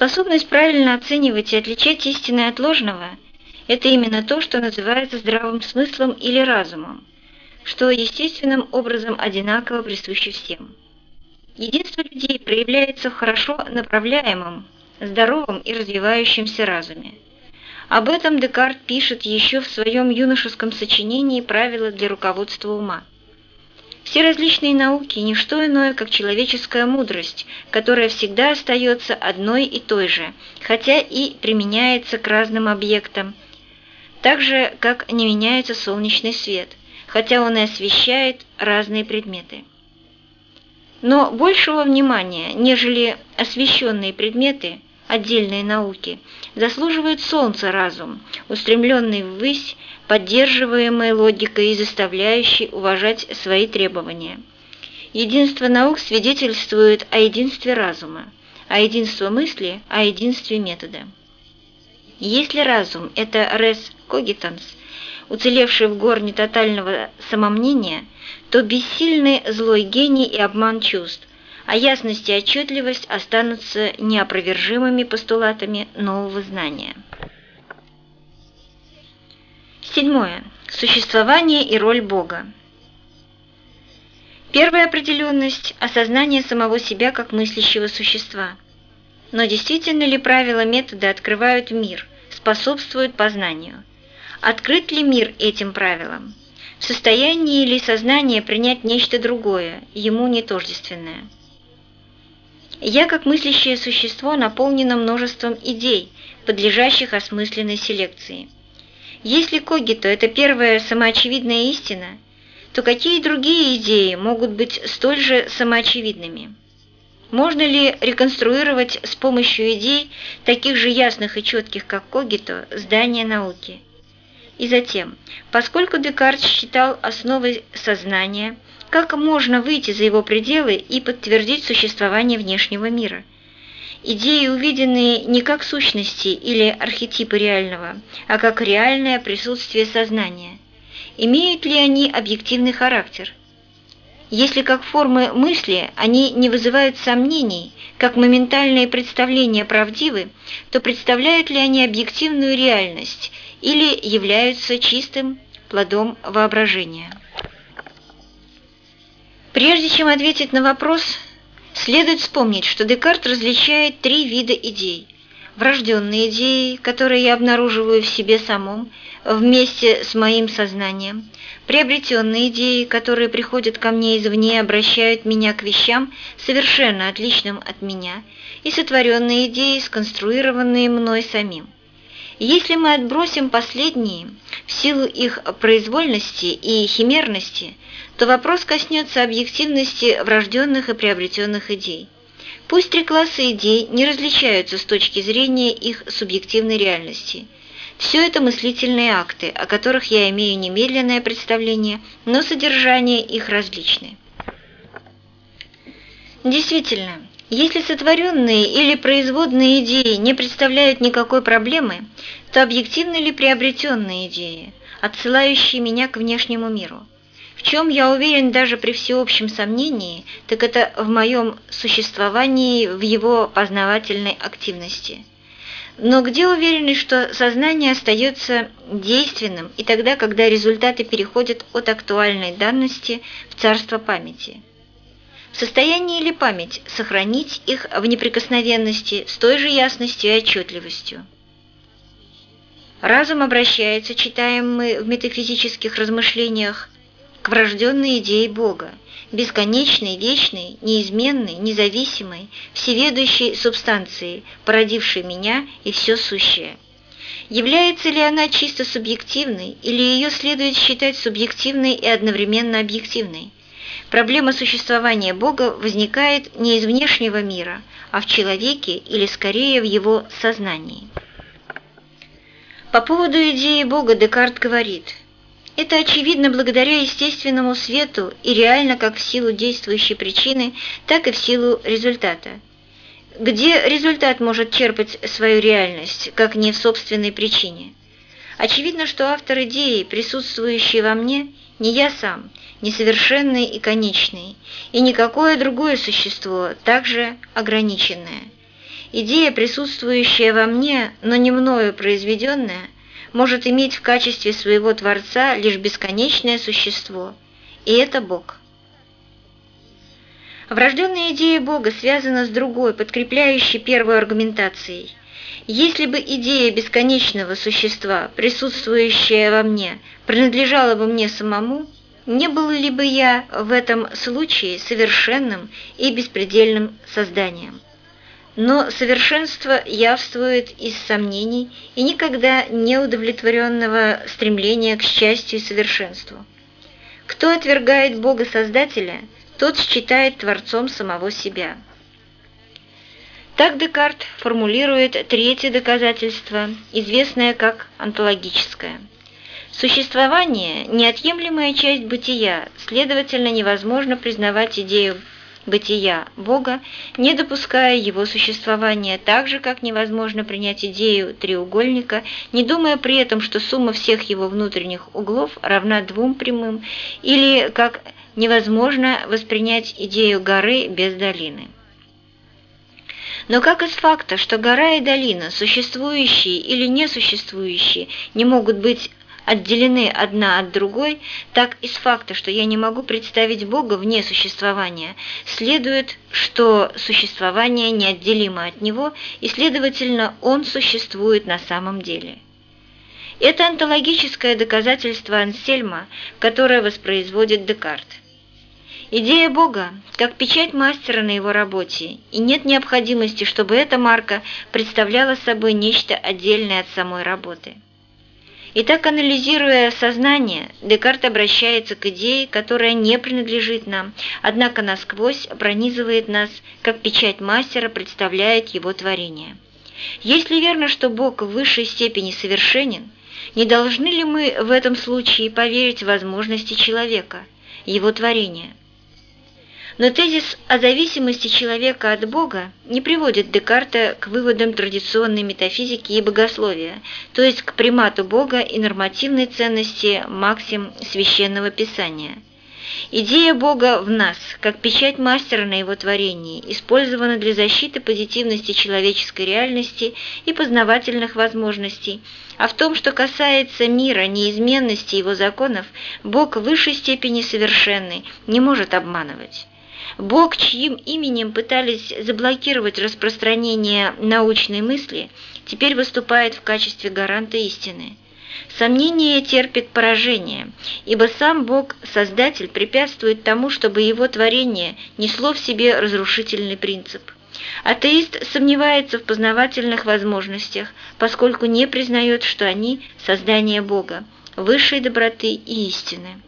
Способность правильно оценивать и отличать истинное от ложного – это именно то, что называется здравым смыслом или разумом, что естественным образом одинаково присуще всем. Единство людей проявляется в хорошо направляемом, здоровом и развивающемся разуме. Об этом Декарт пишет еще в своем юношеском сочинении «Правила для руководства ума». Все различные науки – не что иное, как человеческая мудрость, которая всегда остается одной и той же, хотя и применяется к разным объектам, так же, как не меняется солнечный свет, хотя он и освещает разные предметы. Но большего внимания, нежели освещенные предметы, отдельные науки, заслуживает солнце разум, устремленный ввысь, поддерживаемый логикой и заставляющий уважать свои требования. Единство наук свидетельствует о единстве разума, а единство мысли – о единстве метода. Если разум – это res cogitans, уцелевший в горне тотального самомнения, то бессильный злой гений и обман чувств, а ясность и отчетливость останутся неопровержимыми постулатами нового знания. Седьмое. Существование и роль Бога. Первая определенность – осознание самого себя как мыслящего существа. Но действительно ли правила метода открывают мир, способствуют познанию? Открыт ли мир этим правилам? В состоянии ли сознание принять нечто другое, ему не тождественное? Я, как мыслящее существо, наполнено множеством идей, подлежащих осмысленной селекции. Если когито – это первая самоочевидная истина, то какие другие идеи могут быть столь же самоочевидными? Можно ли реконструировать с помощью идей, таких же ясных и четких, как когито, здание науки? И затем, поскольку Декарт считал основой сознания – как можно выйти за его пределы и подтвердить существование внешнего мира? Идеи, увиденные не как сущности или архетипы реального, а как реальное присутствие сознания. Имеют ли они объективный характер? Если как формы мысли они не вызывают сомнений, как моментальные представления правдивы, то представляют ли они объективную реальность или являются чистым плодом воображения? Прежде чем ответить на вопрос, следует вспомнить, что Декарт различает три вида идей. Врожденные идеи, которые я обнаруживаю в себе самом, вместе с моим сознанием, приобретенные идеи, которые приходят ко мне извне обращают меня к вещам, совершенно отличным от меня, и сотворенные идеи, сконструированные мной самим. Если мы отбросим последние, в силу их произвольности и химерности, то вопрос коснется объективности врожденных и приобретенных идей. Пусть три класса идей не различаются с точки зрения их субъективной реальности. Все это мыслительные акты, о которых я имею немедленное представление, но содержание их различны. Действительно, если сотворенные или производные идеи не представляют никакой проблемы, то объективны ли приобретенные идеи, отсылающие меня к внешнему миру? В чем я уверен даже при всеобщем сомнении, так это в моем существовании, в его познавательной активности. Но где уверенность, что сознание остается действенным и тогда, когда результаты переходят от актуальной данности в царство памяти? В состоянии ли память сохранить их в неприкосновенности с той же ясностью и отчетливостью? Разум обращается, читаем мы в метафизических размышлениях, к врожденной идее Бога, бесконечной, вечной, неизменной, независимой, всеведущей субстанции, породившей меня и все сущее. Является ли она чисто субъективной, или ее следует считать субъективной и одновременно объективной? Проблема существования Бога возникает не из внешнего мира, а в человеке или скорее в его сознании. По поводу идеи Бога Декарт говорит – это очевидно благодаря естественному свету и реально как в силу действующей причины, так и в силу результата. Где результат может черпать свою реальность, как не в собственной причине? Очевидно, что автор идеи, присутствующий во мне, не я сам, несовершенный и конечный, и никакое другое существо, также ограниченное. идея, присутствующая во мне, но не мною произведенная, может иметь в качестве своего Творца лишь бесконечное существо, и это Бог. Врожденная идея Бога связана с другой, подкрепляющей первую аргументацией. Если бы идея бесконечного существа, присутствующая во мне, принадлежала бы мне самому, не был ли бы я в этом случае совершенным и беспредельным созданием? Но совершенство явствует из сомнений и никогда не удовлетворенного стремления к счастью и совершенству. Кто отвергает Бога Создателя, тот считает Творцом самого себя. Так Декарт формулирует третье доказательство, известное как онтологическое. Существование – неотъемлемая часть бытия, следовательно, невозможно признавать идею бытия Бога, не допуская его существования, так же, как невозможно принять идею треугольника, не думая при этом, что сумма всех его внутренних углов равна двум прямым, или как невозможно воспринять идею горы без долины. Но как из факта, что гора и долина, существующие или несуществующие, не могут быть отделены одна от другой, так из факта, что я не могу представить Бога вне существования, следует, что существование неотделимо от Него, и, следовательно, Он существует на самом деле. Это онтологическое доказательство Ансельма, которое воспроизводит Декарт. Идея Бога, как печать мастера на его работе, и нет необходимости, чтобы эта марка представляла собой нечто отдельное от самой работы. Итак, анализируя сознание, Декарт обращается к идее, которая не принадлежит нам, однако насквозь пронизывает нас, как печать мастера представляет его творение. Если верно, что Бог в высшей степени совершенен, не должны ли мы в этом случае поверить в возможности человека, его творения? Но тезис о зависимости человека от Бога не приводит Декарта к выводам традиционной метафизики и богословия, то есть к примату Бога и нормативной ценности максим священного писания. Идея Бога в нас, как печать мастера на его творении, использована для защиты позитивности человеческой реальности и познавательных возможностей, а в том, что касается мира, неизменности его законов, Бог в высшей степени совершенный, не может обманывать. Бог, чьим именем пытались заблокировать распространение научной мысли, теперь выступает в качестве гаранта истины. Сомнение терпит поражение, ибо сам Бог, Создатель, препятствует тому, чтобы его творение несло в себе разрушительный принцип. Атеист сомневается в познавательных возможностях, поскольку не признает, что они – создание Бога, высшей доброты и истины.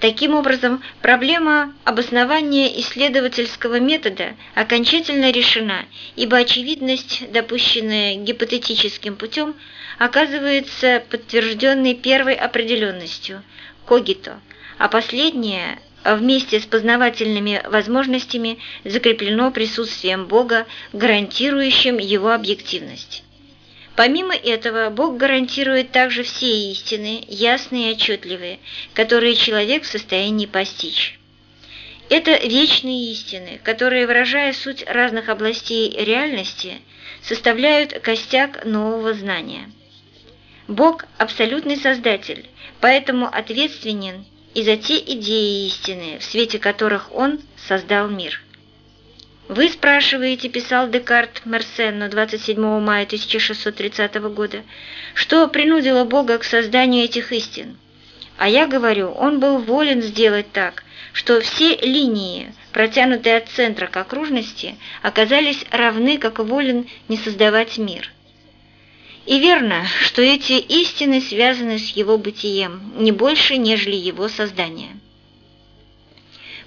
Таким образом, проблема обоснования исследовательского метода окончательно решена, ибо очевидность, допущенная гипотетическим путем, оказывается подтвержденной первой определенностью – когито, а последняя вместе с познавательными возможностями закреплено присутствием Бога, гарантирующим его объективность. Помимо этого, Бог гарантирует также все истины, ясные и отчетливые, которые человек в состоянии постичь. Это вечные истины, которые, выражая суть разных областей реальности, составляют костяк нового знания. Бог – абсолютный Создатель, поэтому ответственен и за те идеи истины, в свете которых Он создал мир. «Вы спрашиваете, — писал Декарт Мерсенну 27 мая 1630 года, — что принудило Бога к созданию этих истин? А я говорю, он был волен сделать так, что все линии, протянутые от центра к окружности, оказались равны, как волен не создавать мир. И верно, что эти истины связаны с его бытием, не больше, нежели его создание.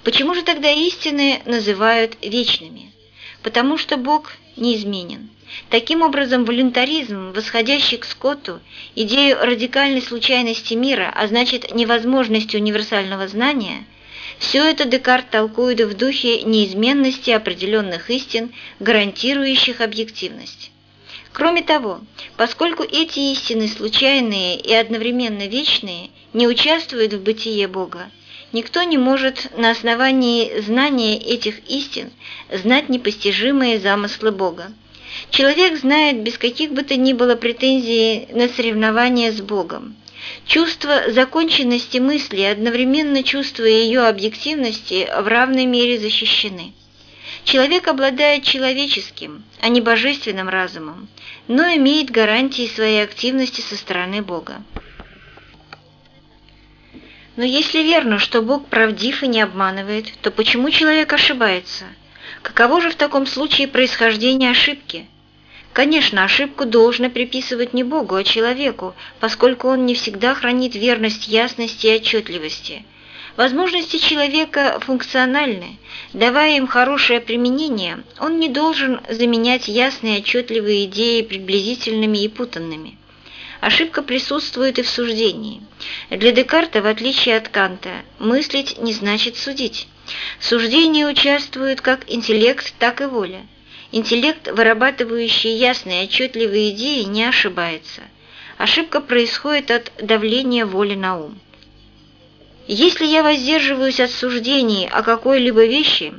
Почему же тогда истины называют вечными? Потому что Бог неизменен. Таким образом, волюнтаризм, восходящий к Скотту, идею радикальной случайности мира, а значит невозможности универсального знания, все это Декарт толкует в духе неизменности определенных истин, гарантирующих объективность. Кроме того, поскольку эти истины случайные и одновременно вечные, не участвуют в бытие Бога, Никто не может на основании знания этих истин знать непостижимые замыслы Бога. Человек знает без каких бы то ни было претензий на соревнование с Богом. Чувство законченности мысли, одновременно чувство ее объективности, в равной мере защищены. Человек обладает человеческим, а не божественным разумом, но имеет гарантии своей активности со стороны Бога. Но если верно, что Бог правдив и не обманывает, то почему человек ошибается? Каково же в таком случае происхождение ошибки? Конечно, ошибку должно приписывать не Богу, а человеку, поскольку он не всегда хранит верность ясности и отчетливости. Возможности человека функциональны. Давая им хорошее применение, он не должен заменять ясные отчетливые идеи приблизительными и путанными. Ошибка присутствует и в суждении. Для Декарта, в отличие от Канта, мыслить не значит судить. Суждение участвует как интеллект, так и воля. Интеллект, вырабатывающий ясные отчетливые идеи, не ошибается. Ошибка происходит от давления воли на ум. Если я воздерживаюсь от суждений о какой-либо вещи,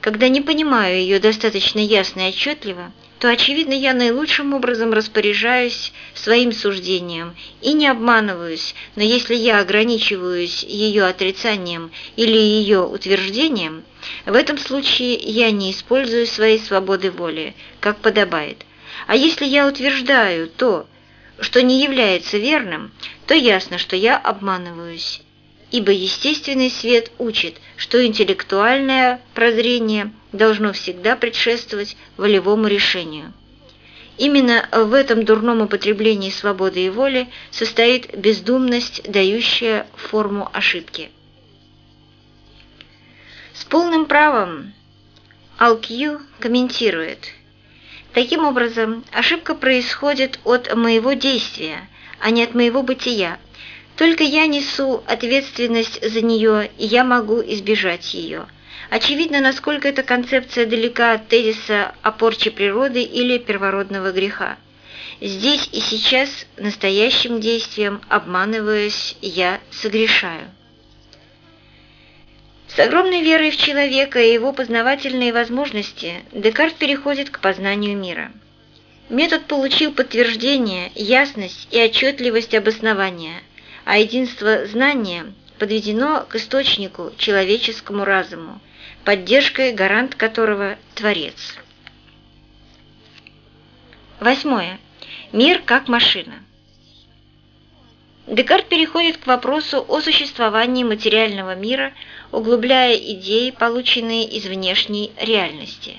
когда не понимаю ее достаточно ясно и отчетливо, то, очевидно, я наилучшим образом распоряжаюсь своим суждением и не обманываюсь, но если я ограничиваюсь ее отрицанием или ее утверждением, в этом случае я не использую своей свободы воли, как подобает. А если я утверждаю то, что не является верным, то ясно, что я обманываюсь ибо естественный свет учит, что интеллектуальное прозрение должно всегда предшествовать волевому решению. Именно в этом дурном употреблении свободы и воли состоит бездумность, дающая форму ошибки. С полным правом Алкью комментирует. Таким образом, ошибка происходит от моего действия, а не от моего бытия, только я несу ответственность за нее, и я могу избежать ее. Очевидно, насколько эта концепция далека от тезиса о порче природы или первородного греха. Здесь и сейчас настоящим действием, обманываясь, я согрешаю. С огромной верой в человека и его познавательные возможности Декарт переходит к познанию мира. Метод получил подтверждение, ясность и отчетливость обоснования – а единство знания подведено к источнику, человеческому разуму, поддержкой гарант которого – Творец. Восьмое. Мир как машина. Декарт переходит к вопросу о существовании материального мира, углубляя идеи, полученные из внешней реальности.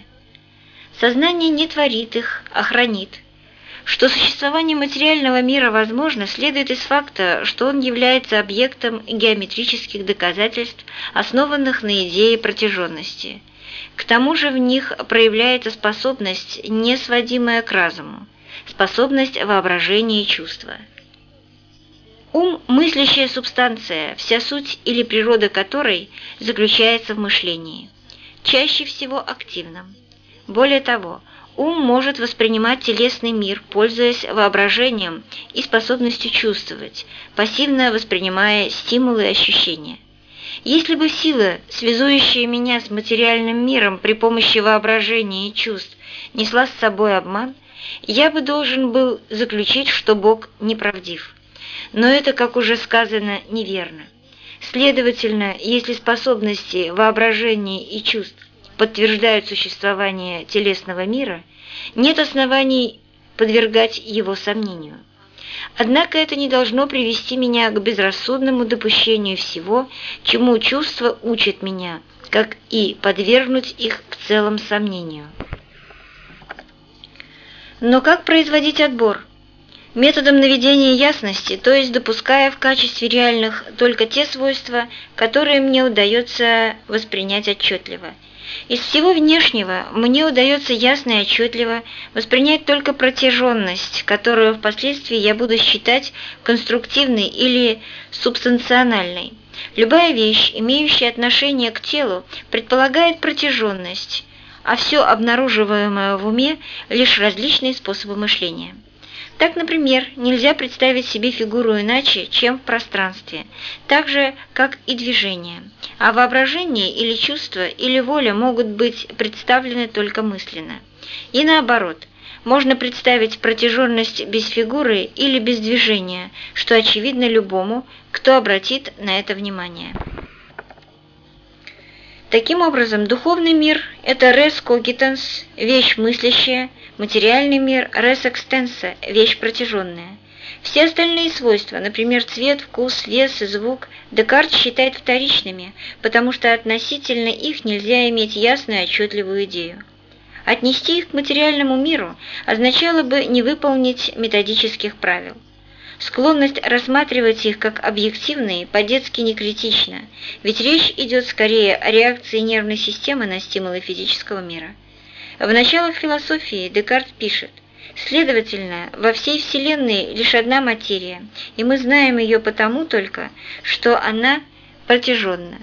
Сознание не творит их, а хранит – что существование материального мира возможно, следует из факта, что он является объектом геометрических доказательств, основанных на идее протяженности. К тому же в них проявляется способность, не сводимая к разуму, способность воображения и чувства. Ум – мыслящая субстанция, вся суть или природа которой заключается в мышлении, чаще всего активном. Более того, Ум может воспринимать телесный мир, пользуясь воображением и способностью чувствовать, пассивно воспринимая стимулы и ощущения. Если бы сила, связующая меня с материальным миром при помощи воображения и чувств, несла с собой обман, я бы должен был заключить, что Бог неправдив. Но это, как уже сказано, неверно. Следовательно, если способности воображения и чувств подтверждают существование телесного мира, нет оснований подвергать его сомнению. Однако это не должно привести меня к безрассудному допущению всего, чему чувства учат меня, как и подвергнуть их в целом сомнению. Но как производить отбор? Методом наведения ясности, то есть допуская в качестве реальных только те свойства, которые мне удается воспринять отчетливо – из всего внешнего мне удается ясно и отчетливо воспринять только протяженность, которую впоследствии я буду считать конструктивной или субстанциональной. Любая вещь, имеющая отношение к телу, предполагает протяженность, а все обнаруживаемое в уме – лишь различные способы мышления. Так, например, нельзя представить себе фигуру иначе, чем в пространстве, так же, как и движение, а воображение или чувство или воля могут быть представлены только мысленно. И наоборот, можно представить протяженность без фигуры или без движения, что очевидно любому, кто обратит на это внимание. Таким образом, духовный мир – это res cogitans, вещь мыслящая, материальный мир – res extensa, вещь протяженная. Все остальные свойства, например, цвет, вкус, вес и звук, Декарт считает вторичными, потому что относительно их нельзя иметь ясную отчетливую идею. Отнести их к материальному миру означало бы не выполнить методических правил. Склонность рассматривать их как объективные по-детски не критична, ведь речь идет скорее о реакции нервной системы на стимулы физического мира. В началах философии Декарт пишет, Следовательно, во всей Вселенной лишь одна материя, и мы знаем ее потому только, что она протяженна.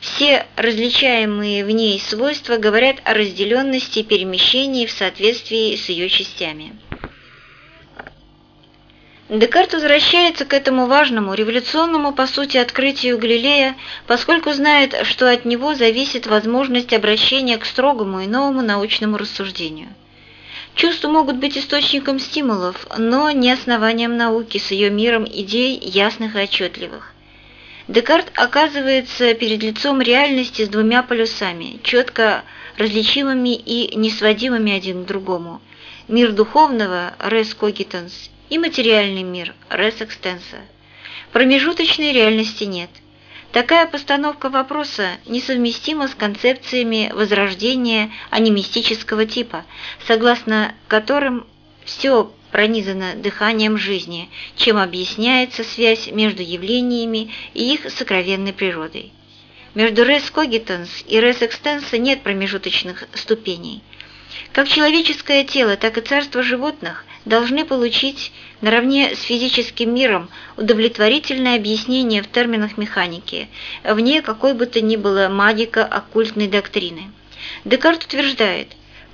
Все различаемые в ней свойства говорят о разделенности и перемещении в соответствии с ее частями. Декарт возвращается к этому важному, революционному, по сути, открытию Галилея, поскольку знает, что от него зависит возможность обращения к строгому и новому научному рассуждению. Чувства могут быть источником стимулов, но не основанием науки с ее миром идей ясных и отчетливых. Декарт оказывается перед лицом реальности с двумя полюсами, четко различимыми и несводимыми один к другому. Мир духовного – res cogitans и материальный мир – res extensa. Промежуточной реальности нет. Такая постановка вопроса несовместима с концепциями возрождения анимистического типа, согласно которым все пронизано дыханием жизни, чем объясняется связь между явлениями и их сокровенной природой. Между res cogitans и res extensa нет промежуточных ступеней. Как человеческое тело, так и царство животных должны получить наравне с физическим миром удовлетворительное объяснение в терминах механики, вне какой бы то ни было магико-оккультной доктрины. Декарт утверждает,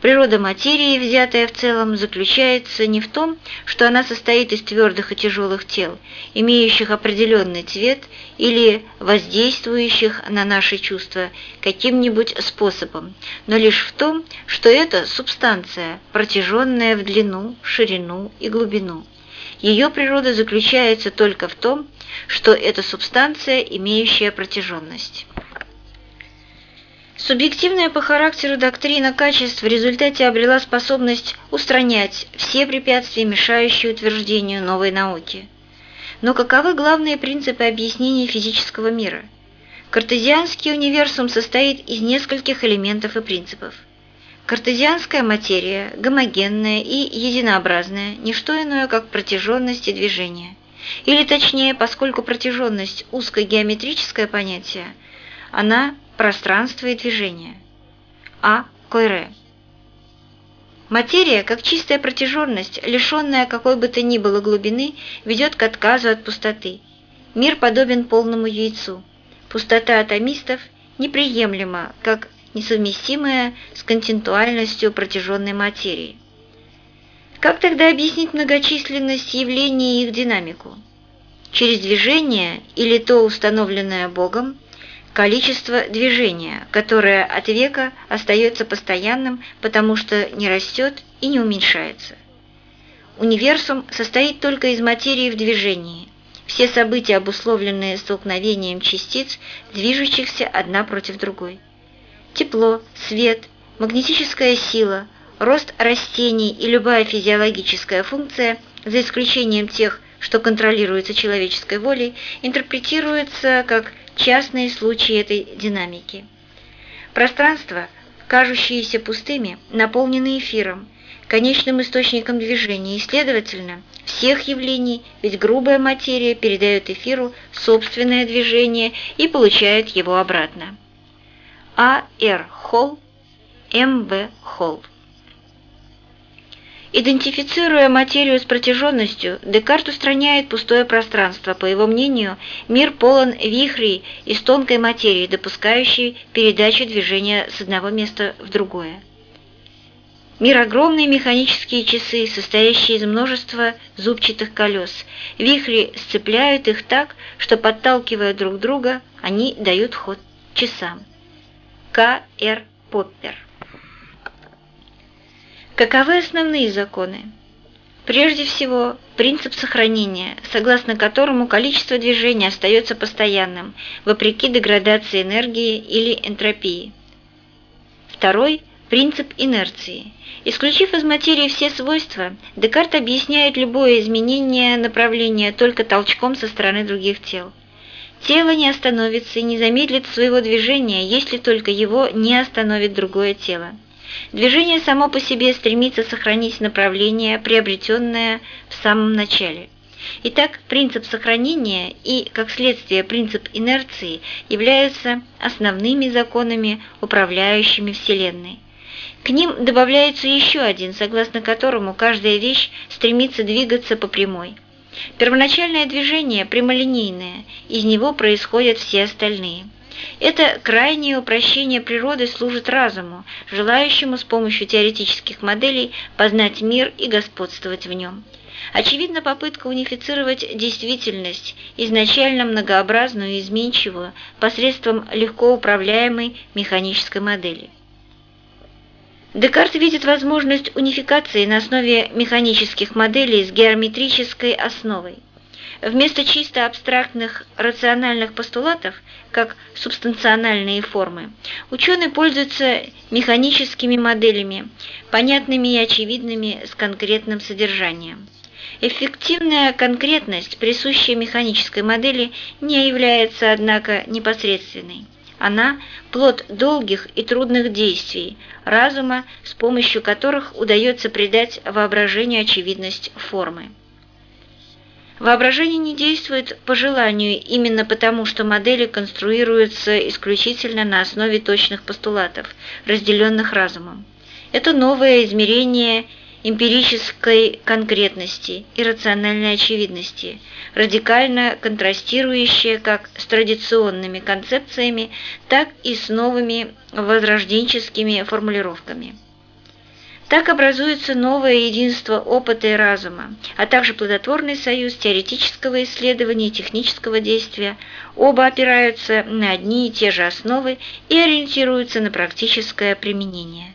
Природа материи, взятая в целом, заключается не в том, что она состоит из твердых и тяжелых тел, имеющих определенный цвет или воздействующих на наши чувства каким-нибудь способом, но лишь в том, что это субстанция, протяженная в длину, ширину и глубину. Ее природа заключается только в том, что это субстанция, имеющая протяженность. Субъективная по характеру доктрина качеств в результате обрела способность устранять все препятствия, мешающие утверждению новой науки. Но каковы главные принципы объяснения физического мира? Картезианский универсум состоит из нескольких элементов и принципов. Картезианская материя, гомогенная и единообразная, не что иное, как протяженность и движение. Или точнее, поскольку протяженность – узкогеометрическое понятие, она пространство и движение. А. Койре. Материя, как чистая протяженность, лишенная какой бы то ни было глубины, ведет к отказу от пустоты. Мир подобен полному яйцу. Пустота атомистов неприемлема, как несовместимая с континентуальностью протяженной материи. Как тогда объяснить многочисленность явлений и их динамику? Через движение или то установленное Богом, количество движения, которое от века остается постоянным, потому что не растет и не уменьшается. Универсум состоит только из материи в движении. Все события, обусловленные столкновением частиц, движущихся одна против другой. Тепло, свет, магнетическая сила, рост растений и любая физиологическая функция, за исключением тех, что контролируется человеческой волей, интерпретируются как частные случаи этой динамики. Пространство, кажущиеся пустыми, наполнены эфиром, конечным источником движения, и, следовательно, всех явлений, ведь грубая материя передает эфиру собственное движение и получает его обратно. А. Р. Холл, М. В. Холл Идентифицируя материю с протяженностью, Декарт устраняет пустое пространство. По его мнению, мир полон вихрей из тонкой материи, допускающей передачу движения с одного места в другое. Мир огромные механические часы, состоящие из множества зубчатых колес. Вихри сцепляют их так, что, подталкивая друг друга, они дают ход часам. К. Р. Поппер Каковы основные законы? Прежде всего, принцип сохранения, согласно которому количество движения остается постоянным, вопреки деградации энергии или энтропии. Второй – принцип инерции. Исключив из материи все свойства, Декарт объясняет любое изменение направления только толчком со стороны других тел. Тело не остановится и не замедлит своего движения, если только его не остановит другое тело. Движение само по себе стремится сохранить направление, приобретенное в самом начале. Итак, принцип сохранения и, как следствие, принцип инерции являются основными законами, управляющими Вселенной. К ним добавляется еще один, согласно которому каждая вещь стремится двигаться по прямой. Первоначальное движение прямолинейное, из него происходят все остальные. Это крайнее упрощение природы служит разуму, желающему с помощью теоретических моделей познать мир и господствовать в нем. Очевидно, попытка унифицировать действительность, изначально многообразную и изменчивую, посредством легко управляемой механической модели. Декарт видит возможность унификации на основе механических моделей с геометрической основой. Вместо чисто абстрактных рациональных постулатов, как субстанциональные формы, ученый пользуется механическими моделями, понятными и очевидными с конкретным содержанием. Эффективная конкретность, присущая механической модели, не является, однако, непосредственной. Она – плод долгих и трудных действий, разума, с помощью которых удается придать воображению очевидность формы. Воображение не действует по желанию именно потому, что модели конструируются исключительно на основе точных постулатов, разделенных разумом. Это новое измерение эмпирической конкретности и рациональной очевидности, радикально контрастирующее как с традиционными концепциями, так и с новыми возрожденческими формулировками. Так образуется новое единство опыта и разума, а также плодотворный союз теоретического исследования и технического действия. Оба опираются на одни и те же основы и ориентируются на практическое применение.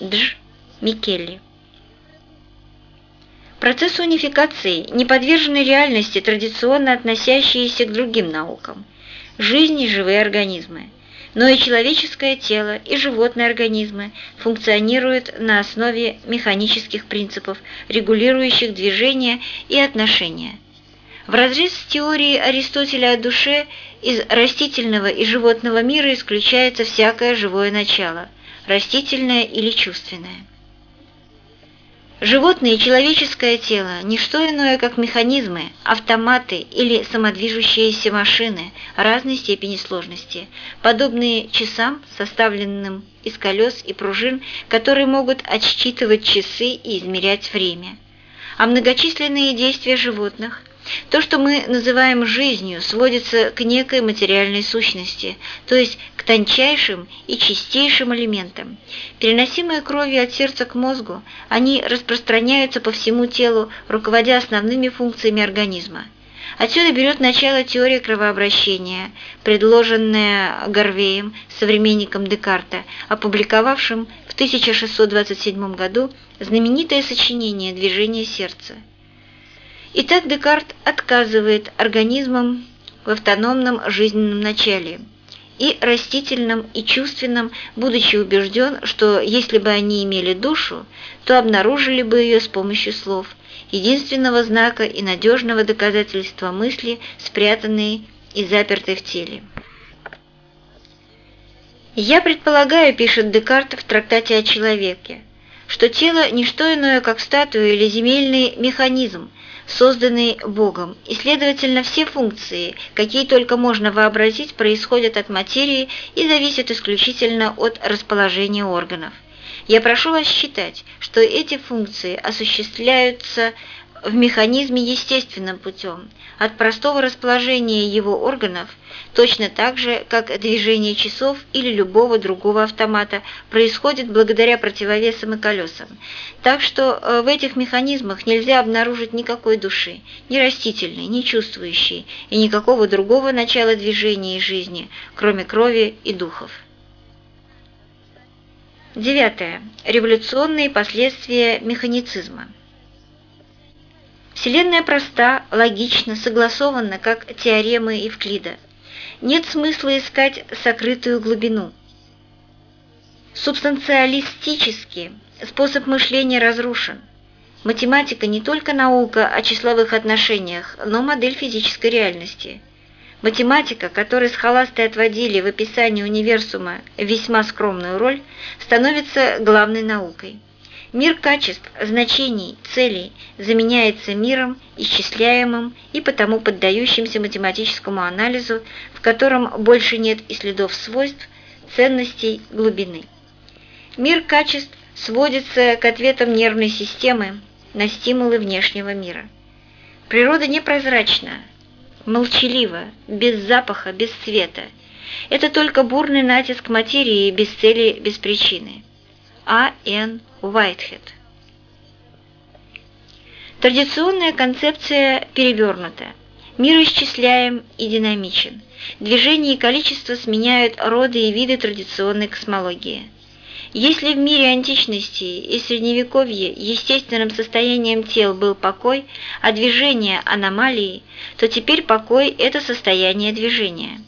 Дж. Микелли Процесс унификации не подвержены реальности, традиционно относящиеся к другим наукам. Жизнь и живые организмы. Но и человеческое тело, и животные организмы функционируют на основе механических принципов, регулирующих движение и отношения. В разрез с теорией Аристотеля о душе из растительного и животного мира исключается всякое живое начало, растительное или чувственное. Животное и человеческое тело – не что иное, как механизмы, автоматы или самодвижущиеся машины разной степени сложности, подобные часам, составленным из колес и пружин, которые могут отсчитывать часы и измерять время. А многочисленные действия животных то, что мы называем жизнью, сводится к некой материальной сущности, то есть к тончайшим и чистейшим элементам. Переносимые кровью от сердца к мозгу, они распространяются по всему телу, руководя основными функциями организма. Отсюда берет начало теория кровообращения, предложенная Гарвеем, современником Декарта, опубликовавшим в 1627 году знаменитое сочинение «Движение сердца». Итак, Декарт отказывает организмам в автономном жизненном начале и растительном, и чувственном, будучи убежден, что если бы они имели душу, то обнаружили бы ее с помощью слов, единственного знака и надежного доказательства мысли, спрятанные и запертой в теле. «Я предполагаю, — пишет Декарт в трактате о человеке, — что тело – не что иное, как статуя или земельный механизм, созданный Богом, и, следовательно, все функции, какие только можно вообразить, происходят от материи и зависят исключительно от расположения органов. Я прошу вас считать, что эти функции осуществляются в механизме естественным путем, от простого расположения его органов, точно так же, как движение часов или любого другого автомата происходит благодаря противовесам и колесам. Так что э, в этих механизмах нельзя обнаружить никакой души, ни растительной, ни чувствующей, и никакого другого начала движения и жизни, кроме крови и духов. Девятое. Революционные последствия механицизма. Вселенная проста, логична, согласована, как теоремы Евклида. Нет смысла искать сокрытую глубину. Субстанциалистически способ мышления разрушен. Математика не только наука о числовых отношениях, но модель физической реальности – Математика, которой схоласты отводили в описании универсума весьма скромную роль, становится главной наукой. Мир качеств, значений, целей заменяется миром, исчисляемым и потому поддающимся математическому анализу, в котором больше нет и следов свойств, ценностей, глубины. Мир качеств сводится к ответам нервной системы на стимулы внешнего мира. Природа непрозрачна, молчаливо, без запаха, без цвета. Это только бурный натиск материи без цели, без причины. А. Н. Уайтхед Традиционная концепция перевернута. Мир исчисляем и динамичен. Движение и количество сменяют роды и виды традиционной космологии. Если в мире античности и средневековья естественным состоянием тел был покой, а движение – аномалии, то теперь покой – это состояние движения.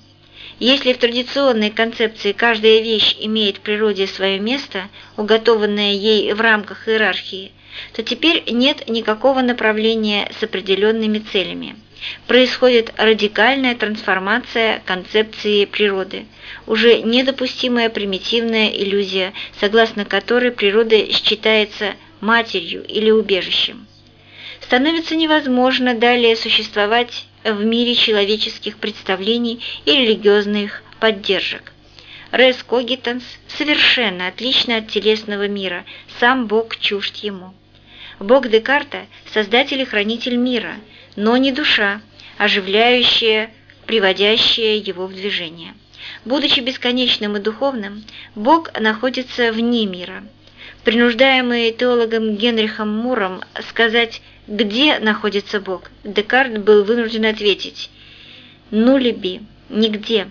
Если в традиционной концепции каждая вещь имеет в природе свое место, уготованное ей в рамках иерархии, то теперь нет никакого направления с определенными целями происходит радикальная трансформация концепции природы, уже недопустимая примитивная иллюзия, согласно которой природа считается матерью или убежищем. Становится невозможно далее существовать в мире человеческих представлений и религиозных поддержек. Рес когитанс совершенно отлично от телесного мира, сам Бог чужд ему. Бог Декарта – создатель и хранитель мира – но не душа, оживляющая, приводящая его в движение. Будучи бесконечным и духовным, Бог находится вне мира. Принуждаемый теологом Генрихом Муром сказать, где находится Бог, Декарт был вынужден ответить «нулиби», «нигде».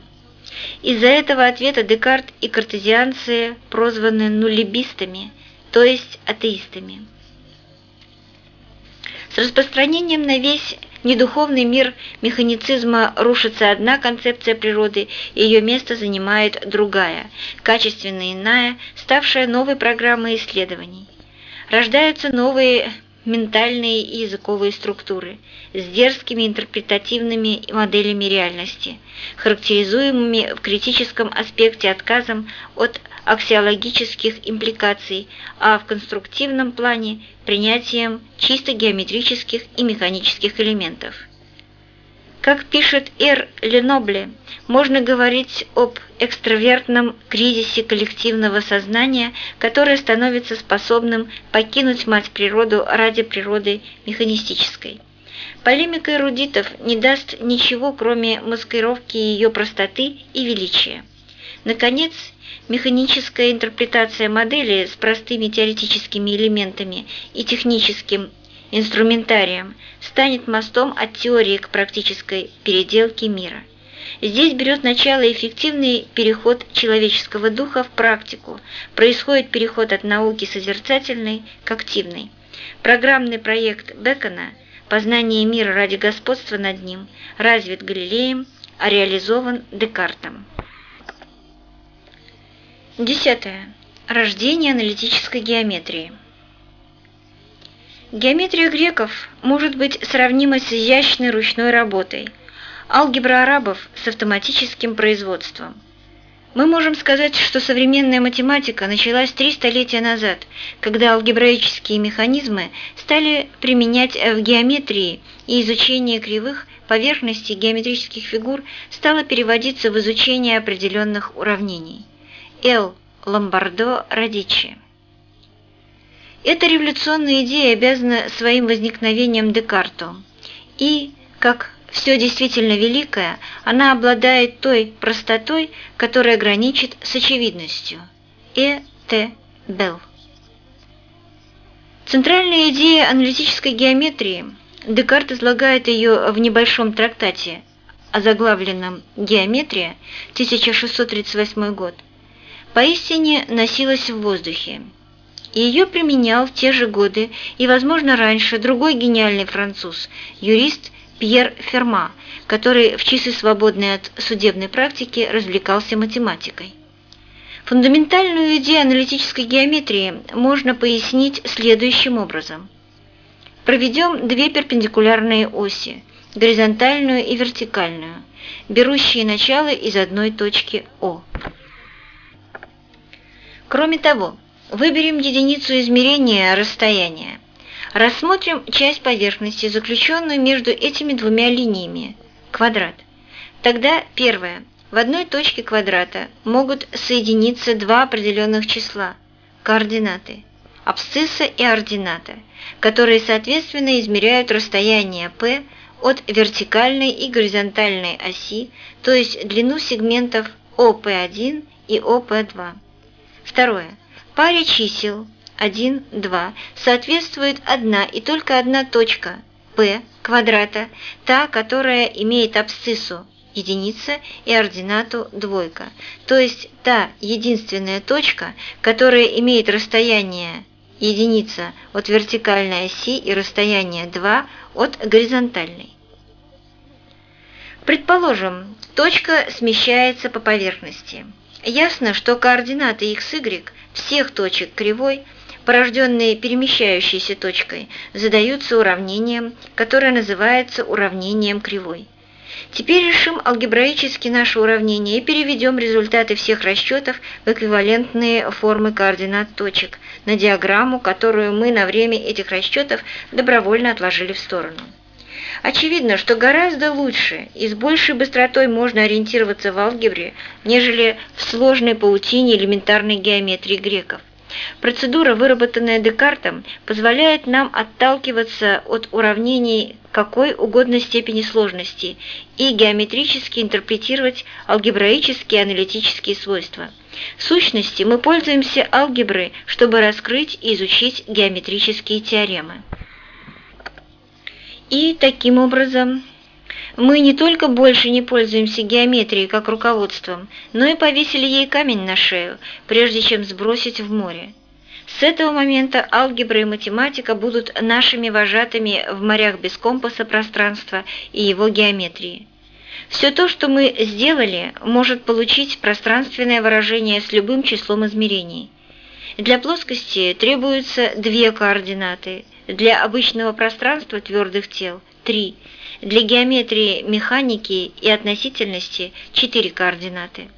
Из-за этого ответа Декарт и картезианцы прозваны нулибистами, то есть атеистами. С распространением на весь недуховный мир механицизма рушится одна концепция природы, ее место занимает другая, качественно иная, ставшая новой программой исследований. Рождаются новые ментальные и языковые структуры с дерзкими интерпретативными моделями реальности, характеризуемыми в критическом аспекте отказом от аксиологических импликаций, а в конструктивном плане принятием чисто геометрических и механических элементов. Как пишет Р. Ленобле, можно говорить об экстравертном кризисе коллективного сознания, которое становится способным покинуть мать природу ради природы механистической. Полемика эрудитов не даст ничего, кроме маскировки ее простоты и величия. Наконец, механическая интерпретация модели с простыми теоретическими элементами и техническим инструментарием станет мостом от теории к практической переделке мира. Здесь берет начало эффективный переход человеческого духа в практику, происходит переход от науки созерцательной к активной. Программный проект Бекона «Познание мира ради господства над ним» развит Галилеем, а реализован Декартом. Десятое. Рождение аналитической геометрии. Геометрия греков может быть сравнима с изящной ручной работой, алгебра арабов с автоматическим производством. Мы можем сказать, что современная математика началась три столетия назад, когда алгебраические механизмы стали применять в геометрии и изучение кривых поверхностей геометрических фигур стало переводиться в изучение определенных уравнений. Л. Ломбардо Радичи Эта революционная идея обязана своим возникновением Декарту. И, как все действительно великое, она обладает той простотой, которая граничит с очевидностью. Э. Т. Белл. Центральная идея аналитической геометрии, Декарт излагает ее в небольшом трактате, озаглавленном «Геометрия», 1638 год, поистине носилась в воздухе. Ее применял в те же годы и, возможно, раньше другой гениальный француз, юрист Пьер Ферма, который в часы свободной от судебной практики развлекался математикой. Фундаментальную идею аналитической геометрии можно пояснить следующим образом. Проведем две перпендикулярные оси, горизонтальную и вертикальную, берущие начало из одной точки О. Кроме того, выберем единицу измерения расстояния. Рассмотрим часть поверхности, заключенную между этими двумя линиями – квадрат. Тогда первое. В одной точке квадрата могут соединиться два определенных числа – координаты – абсцисса и ордината, которые соответственно измеряют расстояние p от вертикальной и горизонтальной оси, то есть длину сегментов OP1 и OP2. Второе. Паре чисел 1, 2 соответствует одна и только одна точка p квадрата, та, которая имеет абсциссу единица и ординату двойка, то есть та единственная точка, которая имеет расстояние единица от вертикальной оси и расстояние 2 от горизонтальной. Предположим, точка смещается по поверхности. Ясно, что координаты x, y всех точек кривой, порожденные перемещающейся точкой, задаются уравнением, которое называется уравнением кривой. Теперь решим алгебраически наше уравнение и переведем результаты всех расчетов в эквивалентные формы координат точек на диаграмму, которую мы на время этих расчетов добровольно отложили в сторону. Очевидно, что гораздо лучше и с большей быстротой можно ориентироваться в алгебре, нежели в сложной паутине элементарной геометрии греков. Процедура, выработанная Декартом, позволяет нам отталкиваться от уравнений какой угодно степени сложности и геометрически интерпретировать алгебраические аналитические свойства. В сущности, мы пользуемся алгеброй, чтобы раскрыть и изучить геометрические теоремы. И таким образом мы не только больше не пользуемся геометрией как руководством, но и повесили ей камень на шею, прежде чем сбросить в море. С этого момента алгебра и математика будут нашими вожатыми в морях без компаса пространства и его геометрии. Все то, что мы сделали, может получить пространственное выражение с любым числом измерений. Для плоскости требуются две координаты, для обычного пространства твердых тел – 3, для геометрии механики и относительности – 4 координаты.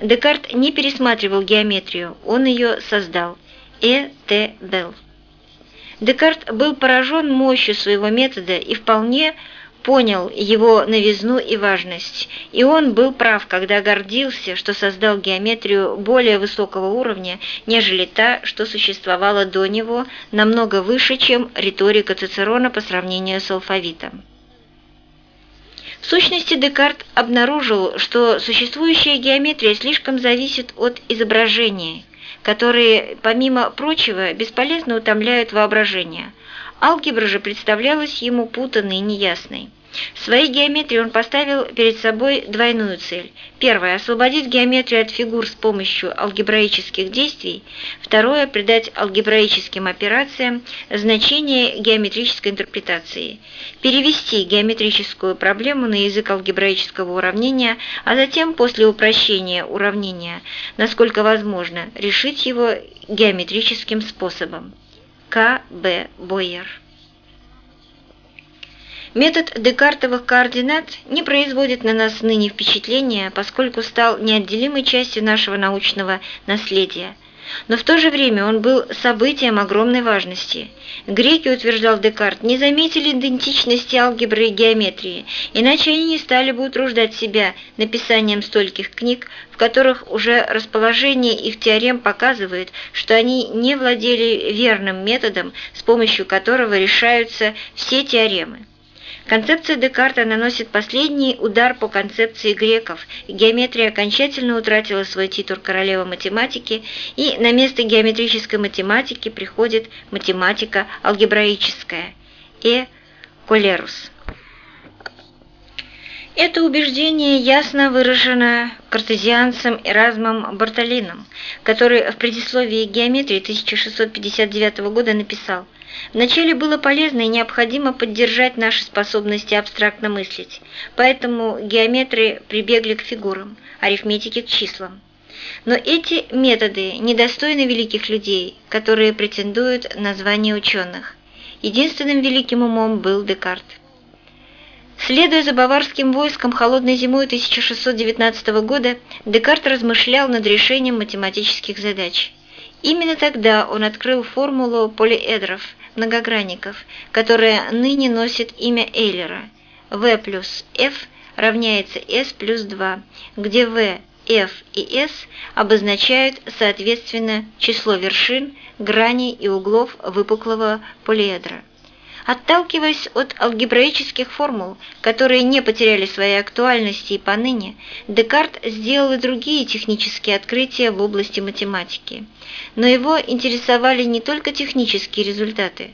Декарт не пересматривал геометрию, он ее создал. Э. Т. Белл. Декарт был поражен мощью своего метода и вполне понял его новизну и важность, и он был прав, когда гордился, что создал геометрию более высокого уровня, нежели та, что существовала до него, намного выше, чем риторика Цицерона по сравнению с алфавитом. В сущности, Декарт обнаружил, что существующая геометрия слишком зависит от изображения, которые, помимо прочего, бесполезно утомляют воображение – Алгебра же представлялась ему путанной и неясной. В своей геометрии он поставил перед собой двойную цель. Первое – освободить геометрию от фигур с помощью алгебраических действий. Второе – придать алгебраическим операциям значение геометрической интерпретации. Перевести геометрическую проблему на язык алгебраического уравнения, а затем, после упрощения уравнения, насколько возможно, решить его геометрическим способом. К. Б. Бойер. Метод декартовых координат не производит на нас ныне впечатления, поскольку стал неотделимой частью нашего научного наследия. Но в то же время он был событием огромной важности. Греки, утверждал Декарт, не заметили идентичности алгебры и геометрии, иначе они не стали бы утруждать себя написанием стольких книг, в которых уже расположение их теорем показывает, что они не владели верным методом, с помощью которого решаются все теоремы. Концепция Декарта наносит последний удар по концепции греков, геометрия окончательно утратила свой титул королевы математики, и на место геометрической математики приходит математика алгебраическая – э. Колерус. Это убеждение ясно выражено картезианцем Эразмом Бартолином, который в предисловии геометрии 1659 года написал Вначале было полезно и необходимо поддержать наши способности абстрактно мыслить, поэтому геометры прибегли к фигурам, арифметики к числам. Но эти методы недостойны великих людей, которые претендуют на звание ученых. Единственным великим умом был Декарт. Следуя за баварским войском холодной зимой 1619 года, Декарт размышлял над решением математических задач. Именно тогда он открыл формулу полиэдров, многогранников, которая ныне носит имя Эйлера. v плюс f равняется s плюс 2, где v, f и s обозначают, соответственно, число вершин, граней и углов выпуклого полиэдра. Отталкиваясь от алгебраических формул, которые не потеряли своей актуальности и поныне, Декарт сделал и другие технические открытия в области математики. Но его интересовали не только технические результаты.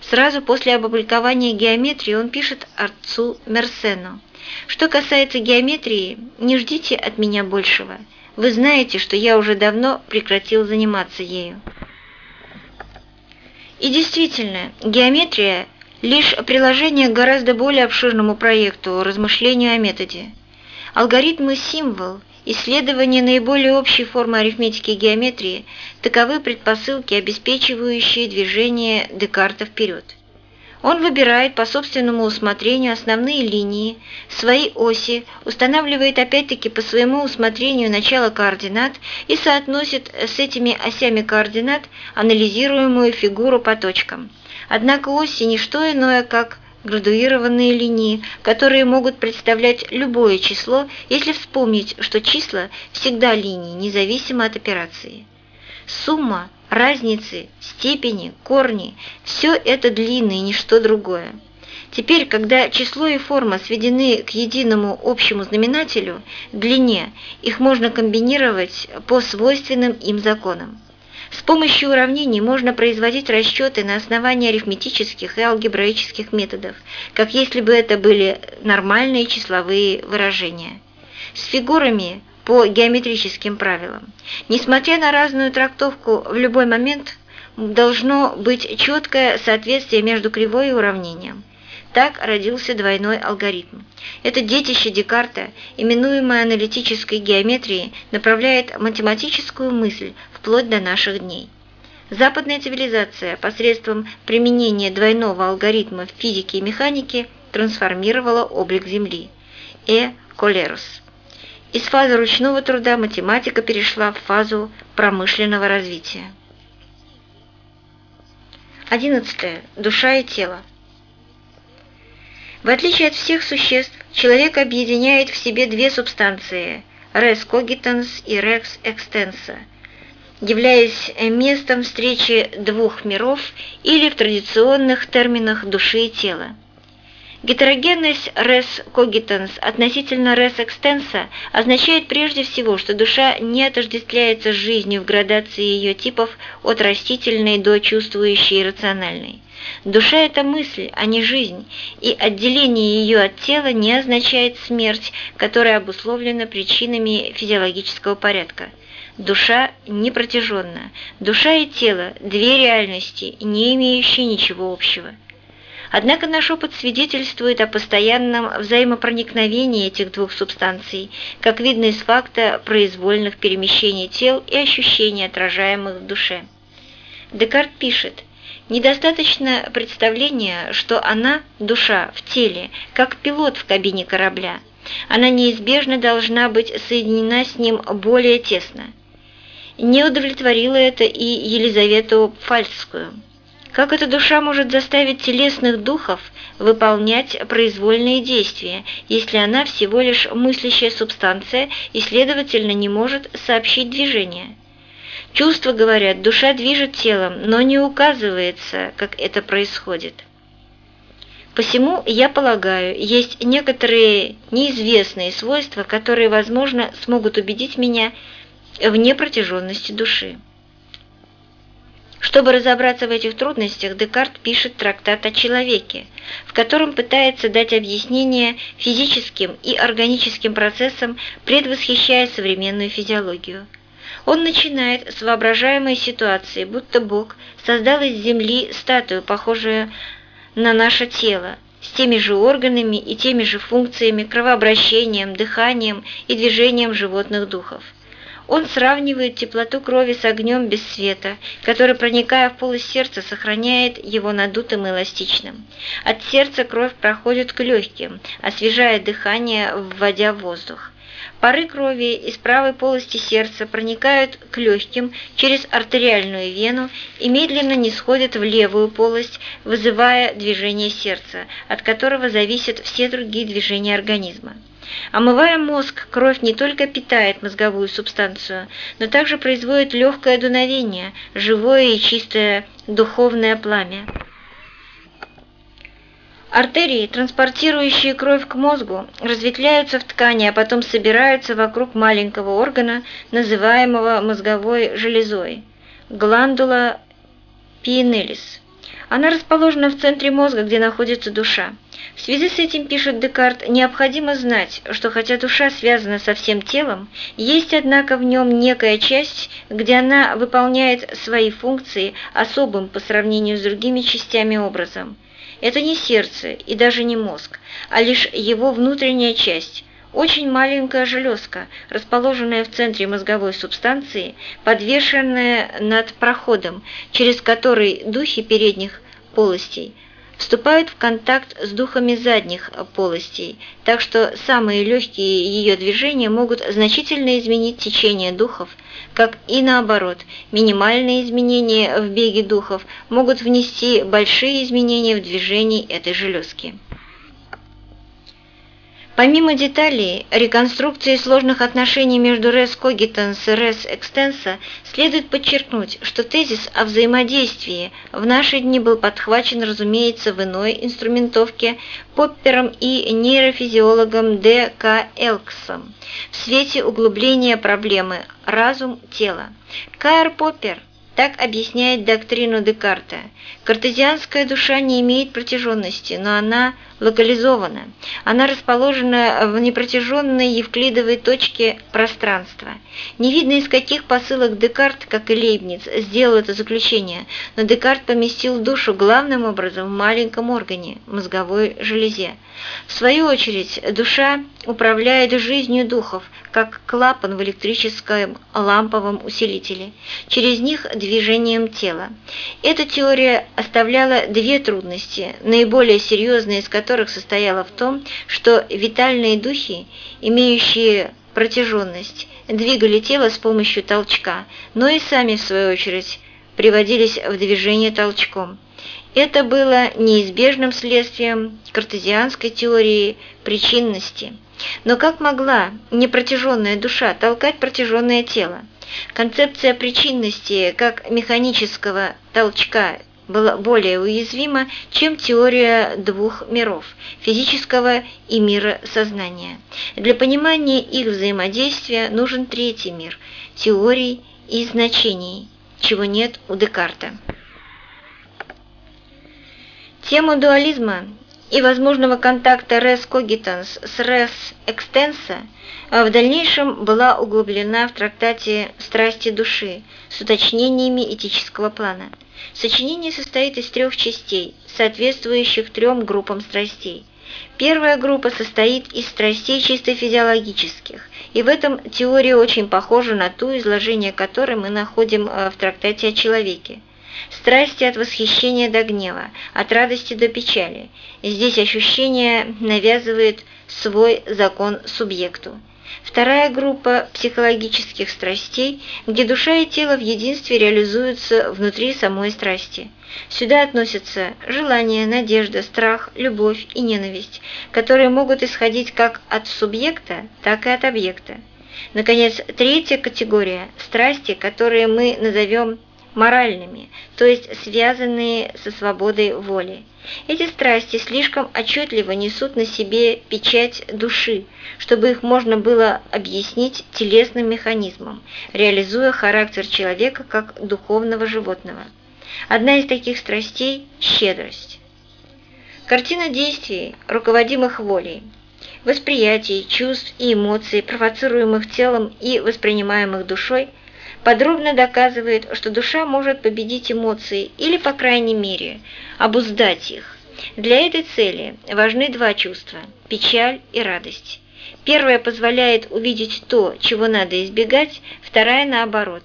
Сразу после опубликования геометрии он пишет отцу Мерсену. «Что касается геометрии, не ждите от меня большего. Вы знаете, что я уже давно прекратил заниматься ею». И действительно, геометрия – лишь приложение к гораздо более обширному проекту – размышлению о методе. Алгоритмы символ, исследование наиболее общей формы арифметики и геометрии – таковы предпосылки, обеспечивающие движение Декарта вперед. Он выбирает по собственному усмотрению основные линии, свои оси, устанавливает опять-таки по своему усмотрению начало координат и соотносит с этими осями координат анализируемую фигуру по точкам. Однако оси – не что иное, как градуированные линии, которые могут представлять любое число, если вспомнить, что числа всегда линии, независимо от операции. Сумма разницы, степени, корни – все это длинное ничто другое. Теперь, когда число и форма сведены к единому общему знаменателю, длине, их можно комбинировать по свойственным им законам. С помощью уравнений можно производить расчеты на основании арифметических и алгебраических методов, как если бы это были нормальные числовые выражения. С фигурами по геометрическим правилам. Несмотря на разную трактовку, в любой момент должно быть четкое соответствие между кривой и уравнением. Так родился двойной алгоритм. Это детище Декарта, именуемое аналитической геометрией, направляет математическую мысль вплоть до наших дней. Западная цивилизация посредством применения двойного алгоритма в физике и механике трансформировала облик Земли. Э. Колерус. Из фазы ручного труда математика перешла в фазу промышленного развития. 11. Душа и тело. В отличие от всех существ, человек объединяет в себе две субстанции – res cogitans и rex extensa, являясь местом встречи двух миров или в традиционных терминах души и тела. Гетерогенность res cogitans относительно res extensa означает прежде всего, что душа не отождествляется с жизнью в градации ее типов от растительной до чувствующей и рациональной. Душа – это мысль, а не жизнь, и отделение ее от тела не означает смерть, которая обусловлена причинами физиологического порядка. Душа непротяженна. Душа и тело – две реальности, не имеющие ничего общего. Однако наш опыт свидетельствует о постоянном взаимопроникновении этих двух субстанций, как видно из факта произвольных перемещений тел и ощущений, отражаемых в душе. Декарт пишет, недостаточно представления, что она, душа, в теле, как пилот в кабине корабля. Она неизбежно должна быть соединена с ним более тесно. не удовлетворило это и Елизавету Фальскую. Как эта душа может заставить телесных духов выполнять произвольные действия, если она всего лишь мыслящая субстанция и, следовательно, не может сообщить движение? Чувства, говорят, душа движет телом, но не указывается, как это происходит. Посему, я полагаю, есть некоторые неизвестные свойства, которые, возможно, смогут убедить меня в непротяженности души. Чтобы разобраться в этих трудностях, Декарт пишет трактат о человеке, в котором пытается дать объяснение физическим и органическим процессам, предвосхищая современную физиологию. Он начинает с воображаемой ситуации, будто Бог создал из земли статую, похожую на наше тело, с теми же органами и теми же функциями, кровообращением, дыханием и движением животных духов. Он сравнивает теплоту крови с огнем без света, который, проникая в полость сердца, сохраняет его надутым и эластичным. От сердца кровь проходит к легким, освежая дыхание, вводя воздух. Пары крови из правой полости сердца проникают к легким через артериальную вену и медленно не сходят в левую полость, вызывая движение сердца, от которого зависят все другие движения организма. Омывая мозг, кровь не только питает мозговую субстанцию, но также производит легкое дуновение, живое и чистое духовное пламя. Артерии, транспортирующие кровь к мозгу, разветвляются в ткани, а потом собираются вокруг маленького органа, называемого мозговой железой – гландула пиенелис. Она расположена в центре мозга, где находится душа. В связи с этим, пишет Декарт, необходимо знать, что хотя душа связана со всем телом, есть, однако, в нем некая часть, где она выполняет свои функции особым по сравнению с другими частями образом – это не сердце и даже не мозг, а лишь его внутренняя часть, очень маленькая железка, расположенная в центре мозговой субстанции, подвешенная над проходом, через который духи передних полостей вступают в контакт с духами задних полостей, так что самые легкие ее движения могут значительно изменить течение духов, как и наоборот, минимальные изменения в беге духов могут внести большие изменения в движении этой железки. Помимо деталей, реконструкции сложных отношений между res cogitans и res extensa следует подчеркнуть, что тезис о взаимодействии в наши дни был подхвачен, разумеется, в иной инструментовке Поппером и нейрофизиологом Д. К. Элксом в свете углубления проблемы «разум-тело». Каэр Поппер – так объясняет доктрину Декарта. Картезианская душа не имеет протяженности, но она локализована. Она расположена в непротяженной евклидовой точке пространства. Не видно, из каких посылок Декарт, как и Лейбниц, сделал это заключение, но Декарт поместил душу главным образом в маленьком органе – мозговой железе. В свою очередь, душа управляет жизнью духов, как клапан в электрическом ламповом усилителе, через них движением тела. Эта теория оставляла две трудности, наиболее серьезная из которых состояла в том, что витальные духи, имеющие протяженность, двигали тело с помощью толчка, но и сами, в свою очередь, приводились в движение толчком. Это было неизбежным следствием картезианской теории причинности. Но как могла непротяженная душа толкать протяженное тело? Концепция причинности как механического толчка была более уязвима, чем теория двух миров – физического и мира сознания. Для понимания их взаимодействия нужен третий мир – теорий и значений, чего нет у Декарта. Тема дуализма и возможного контакта res cogitans с res extensa в дальнейшем была углублена в трактате «Страсти души» с уточнениями этического плана. Сочинение состоит из трех частей, соответствующих трем группам страстей. Первая группа состоит из страстей чисто физиологических, и в этом теория очень похожа на ту, изложение которой мы находим э, в трактате о человеке. Страсти от восхищения до гнева, от радости до печали. Здесь ощущение навязывает свой закон субъекту. Вторая группа психологических страстей, где душа и тело в единстве реализуются внутри самой страсти. Сюда относятся желание, надежда, страх, любовь и ненависть, которые могут исходить как от субъекта, так и от объекта. Наконец, третья категория – страсти, которые мы назовем моральными, то есть связанные со свободой воли. Эти страсти слишком отчетливо несут на себе печать души, чтобы их можно было объяснить телесным механизмом, реализуя характер человека как духовного животного. Одна из таких страстей – щедрость. Картина действий, руководимых волей, восприятий, чувств и эмоций, провоцируемых телом и воспринимаемых душой – подробно доказывает, что душа может победить эмоции или, по крайней мере, обуздать их. Для этой цели важны два чувства – печаль и радость. Первая позволяет увидеть то, чего надо избегать, вторая – наоборот.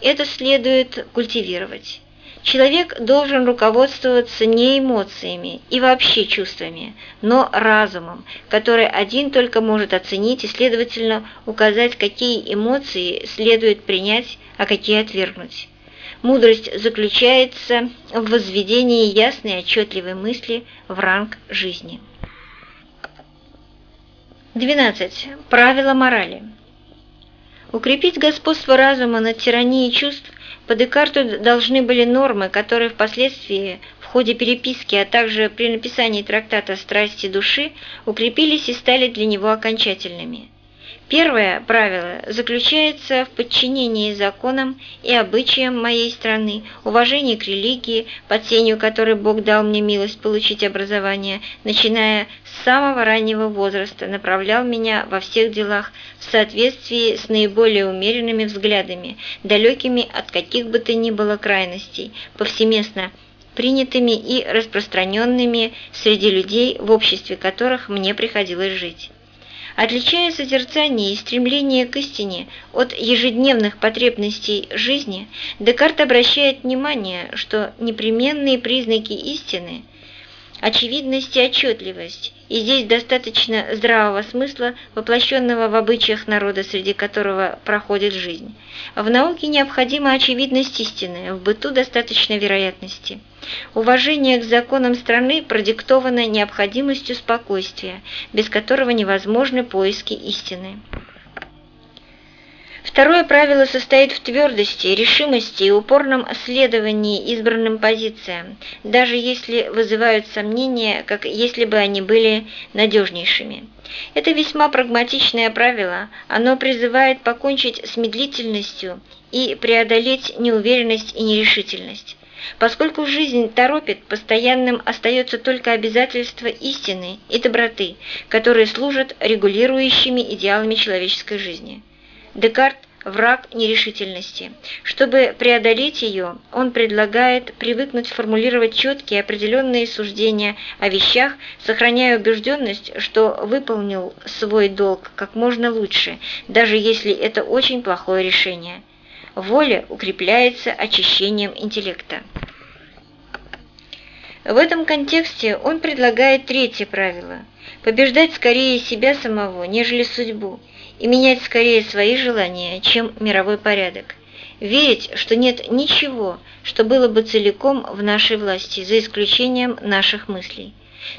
Это следует культивировать. Человек должен руководствоваться не эмоциями и вообще чувствами, но разумом, который один только может оценить и, следовательно, указать, какие эмоции следует принять, а какие отвергнуть. Мудрость заключается в возведении ясной и отчетливой мысли в ранг жизни. 12. Правила морали. Укрепить господство разума над тиранией чувств по Декарту должны были нормы, которые впоследствии в ходе переписки, а также при написании трактата «Страсти души» укрепились и стали для него окончательными. Первое правило заключается в подчинении законам и обычаям моей страны, уважении к религии, под сенью которой Бог дал мне милость получить образование, начиная с самого раннего возраста, направлял меня во всех делах в соответствии с наиболее умеренными взглядами, далекими от каких бы то ни было крайностей, повсеместно принятыми и распространенными среди людей, в обществе которых мне приходилось жить. Отличая созерцание и стремление к истине от ежедневных потребностей жизни, Декарт обращает внимание, что непременные признаки истины – очевидность и отчетливость, и здесь достаточно здравого смысла, воплощенного в обычаях народа, среди которого проходит жизнь. В науке необходима очевидность истины, в быту достаточно вероятности. Уважение к законам страны продиктовано необходимостью спокойствия, без которого невозможны поиски истины. Второе правило состоит в твердости, решимости и упорном следовании избранным позициям, даже если вызывают сомнения, как если бы они были надежнейшими. Это весьма прагматичное правило, оно призывает покончить с медлительностью и преодолеть неуверенность и нерешительность. Поскольку жизнь торопит, постоянным остается только обязательство истины и доброты, которые служат регулирующими идеалами человеческой жизни. Декарт – враг нерешительности. Чтобы преодолеть ее, он предлагает привыкнуть формулировать четкие определенные суждения о вещах, сохраняя убежденность, что выполнил свой долг как можно лучше, даже если это очень плохое решение. Воля укрепляется очищением интеллекта. В этом контексте он предлагает третье правило – побеждать скорее себя самого, нежели судьбу – и менять скорее свои желания, чем мировой порядок. Верить, что нет ничего, что было бы целиком в нашей власти, за исключением наших мыслей.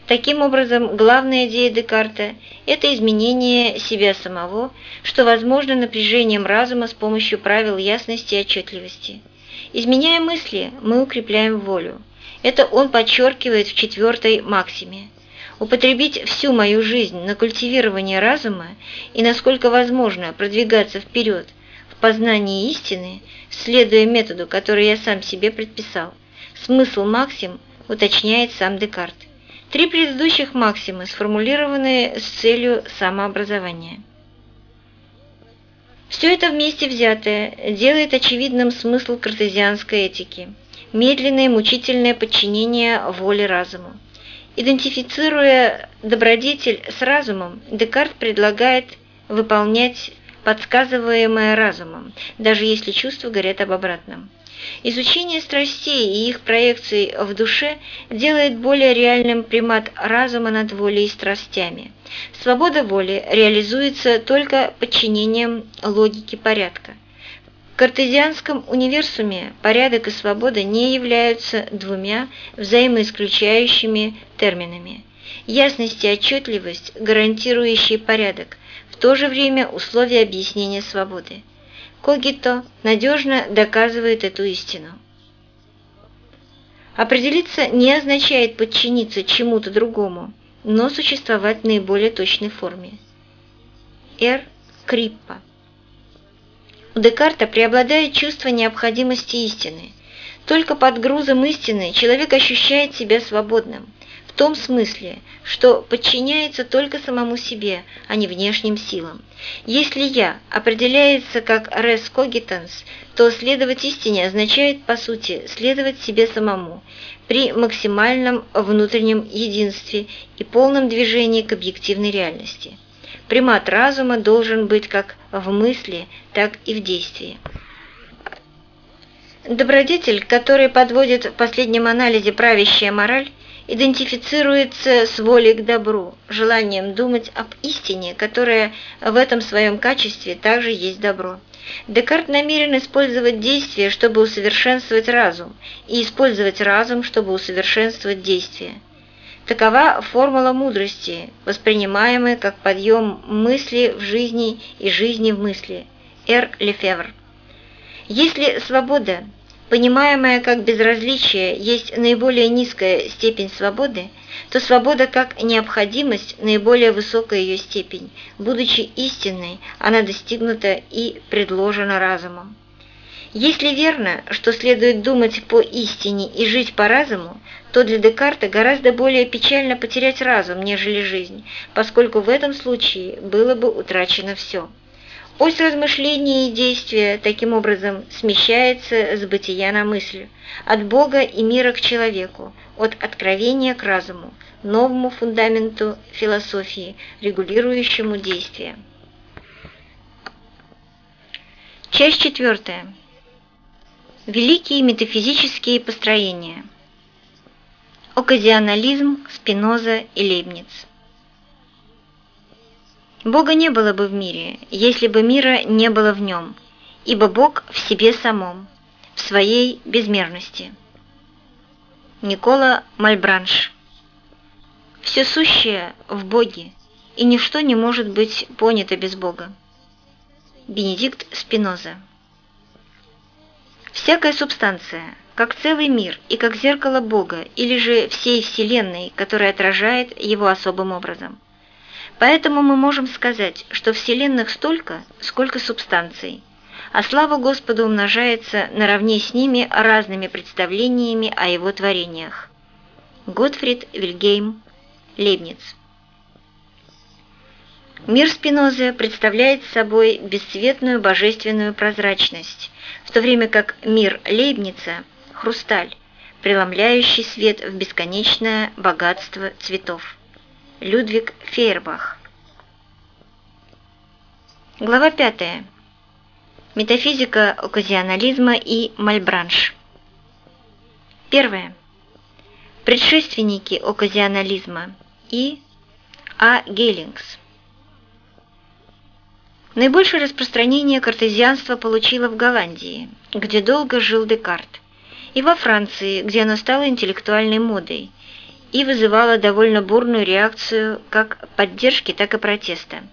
Таким образом, главная идея Декарта – это изменение себя самого, что возможно напряжением разума с помощью правил ясности и отчетливости. Изменяя мысли, мы укрепляем волю. Это он подчеркивает в четвертой максиме употребить всю мою жизнь на культивирование разума и, насколько возможно, продвигаться вперед в познании истины, следуя методу, который я сам себе предписал. Смысл максим уточняет сам Декарт. Три предыдущих максимы сформулированы с целью самообразования. Все это вместе взятое делает очевидным смысл картезианской этики – медленное мучительное подчинение воле разуму. Идентифицируя добродетель с разумом, Декарт предлагает выполнять подсказываемое разумом, даже если чувства говорят об обратном. Изучение страстей и их проекций в душе делает более реальным примат разума над волей и страстями. Свобода воли реализуется только подчинением логике порядка. В картезианском универсуме порядок и свобода не являются двумя взаимоисключающими терминами. Ясность и отчетливость, гарантирующие порядок, в то же время условия объяснения свободы. Когито надежно доказывает эту истину. Определиться не означает подчиниться чему-то другому, но существовать в наиболее точной форме. Р. Криппа. У Декарта преобладает чувство необходимости истины. Только под грузом истины человек ощущает себя свободным – в том смысле, что подчиняется только самому себе, а не внешним силам. Если «я» определяется как «res cogitans», то следовать истине означает, по сути, следовать себе самому, при максимальном внутреннем единстве и полном движении к объективной реальности. Примат разума должен быть как в мысли, так и в действии. Добродетель, который подводит в последнем анализе правящая мораль, идентифицируется с волей к добру, желанием думать об истине, которая в этом своем качестве также есть добро. Декарт намерен использовать действие, чтобы усовершенствовать разум, и использовать разум, чтобы усовершенствовать действие. Такова формула мудрости, воспринимаемая как подъем мысли в жизни и жизни в мысли. Р. Лефевр. Если свобода понимаемая как безразличие есть наиболее низкая степень свободы, то свобода как необходимость – наиболее высокая ее степень. Будучи истинной, она достигнута и предложена разумом. Если верно, что следует думать по истине и жить по разуму, то для Декарта гораздо более печально потерять разум, нежели жизнь, поскольку в этом случае было бы утрачено все. Ось размышления и действия таким образом смещается с бытия на мысль, от Бога и мира к человеку, от откровения к разуму, новому фундаменту философии, регулирующему действия. Часть четвертая. Великие метафизические построения. Оказионализм, Спиноза и Лейбниц. Бога не было бы в мире, если бы мира не было в нем, ибо Бог в себе самом, в своей безмерности. Никола Мальбранш Все сущее в Боге, и ничто не может быть понято без Бога. Бенедикт Спиноза Всякая субстанция, как целый мир и как зеркало Бога, или же всей Вселенной, которая отражает его особым образом – Поэтому мы можем сказать, что вселенных столько, сколько субстанций, а слава Господу умножается наравне с ними разными представлениями о его творениях. Готфрид Вильгейм Лейбниц Мир Спинозы представляет собой бесцветную божественную прозрачность, в то время как мир Лейбница – хрусталь, преломляющий свет в бесконечное богатство цветов. Людвиг Фейербах. Глава 5. Метафизика оказионализма и Мальбранш. Первое. Предшественники оказионализма и А. Гейлингс. Наибольшее распространение картезианства получило в Голландии, где долго жил Декарт, и во Франции, где оно стало интеллектуальной модой – и вызывала довольно бурную реакцию как поддержки, так и протеста.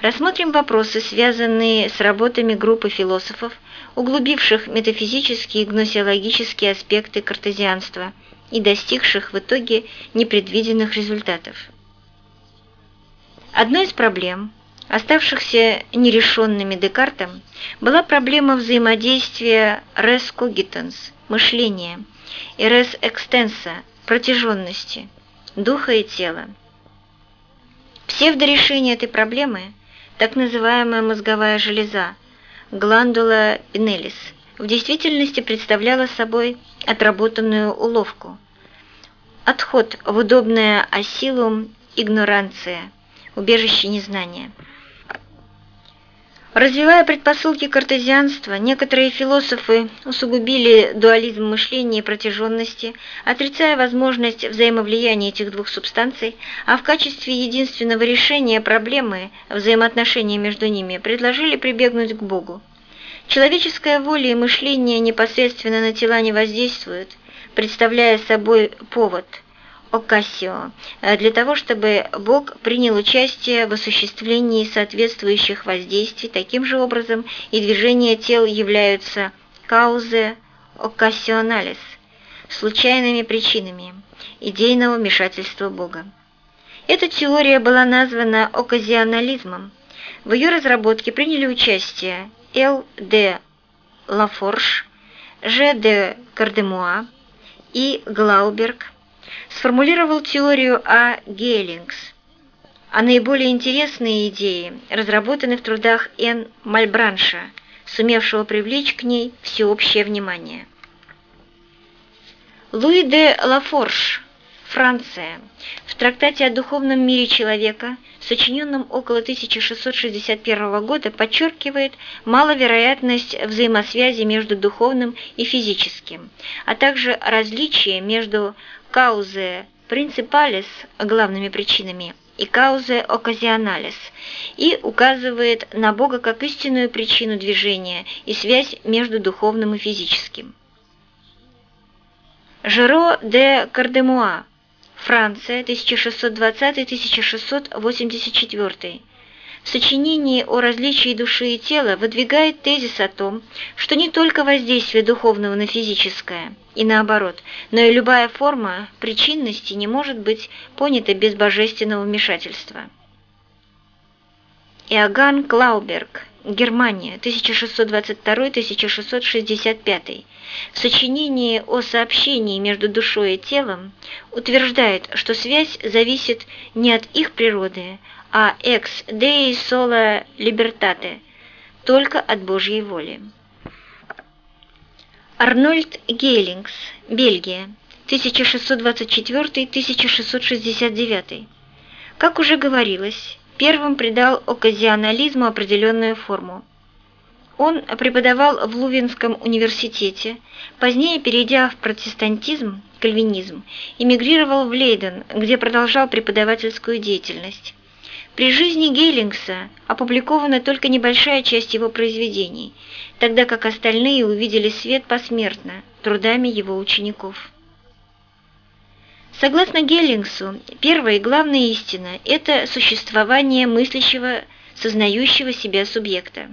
Рассмотрим вопросы, связанные с работами группы философов, углубивших метафизические и гносеологические аспекты картезианства и достигших в итоге непредвиденных результатов. Одной из проблем, оставшихся нерешенными Декартом, была проблема взаимодействия res cogitans – мышления и res extensa протяженности, духа и тела. Псевдорешение этой проблемы, так называемая мозговая железа, гландула пинелис, в действительности представляла собой отработанную уловку, отход в удобное осилум игноранция, убежище незнания. Развивая предпосылки картезианства, некоторые философы усугубили дуализм мышления и протяженности, отрицая возможность взаимовлияния этих двух субстанций, а в качестве единственного решения проблемы взаимоотношений между ними предложили прибегнуть к Богу. Человеческая воля и мышление непосредственно на тела не воздействуют, представляя собой повод – Оккасио, э, для того, чтобы Бог принял участие в осуществлении соответствующих воздействий, таким же образом и движения тел являются каузе оккасионалис, случайными причинами идейного вмешательства Бога. Эта теория была названа оказионализмом. В ее разработке приняли участие Л. Д. Лафорж, Ж. Д. Кардемуа и Глауберг, сформулировал теорию А. Гейлингс, а наиболее интересные идеи разработаны в трудах Н. Мальбранша, сумевшего привлечь к ней всеобщее внимание. Луи де Лафорж, Франция, в трактате о духовном мире человека, сочиненном около 1661 года, подчеркивает маловероятность взаимосвязи между духовным и физическим, а также различие между каузе принципалис главными причинами и каузе оказионалис и указывает на Бога как истинную причину движения и связь между духовным и физическим. Жеро де Кардемуа, Франция, 1620-1684, в сочинении о различии души и тела выдвигает тезис о том, что не только воздействие духовного на физическое, и наоборот, но и любая форма причинности не может быть понята без божественного вмешательства. Иоганн Клауберг, Германия, 1622-1665, в сочинении о сообщении между душой и телом утверждает, что связь зависит не от их природы, а ex dei sola libertate, только от Божьей воли. Арнольд Гейлингс, Бельгия, 1624-1669. Как уже говорилось, первым придал оказионализму определенную форму. Он преподавал в Лувенском университете, позднее, перейдя в протестантизм, кальвинизм, эмигрировал в Лейден, где продолжал преподавательскую деятельность. При жизни Гейлингса опубликована только небольшая часть его произведений, тогда как остальные увидели свет посмертно трудами его учеников. Согласно Геллингсу, первая и главная истина – это существование мыслящего, сознающего себя субъекта.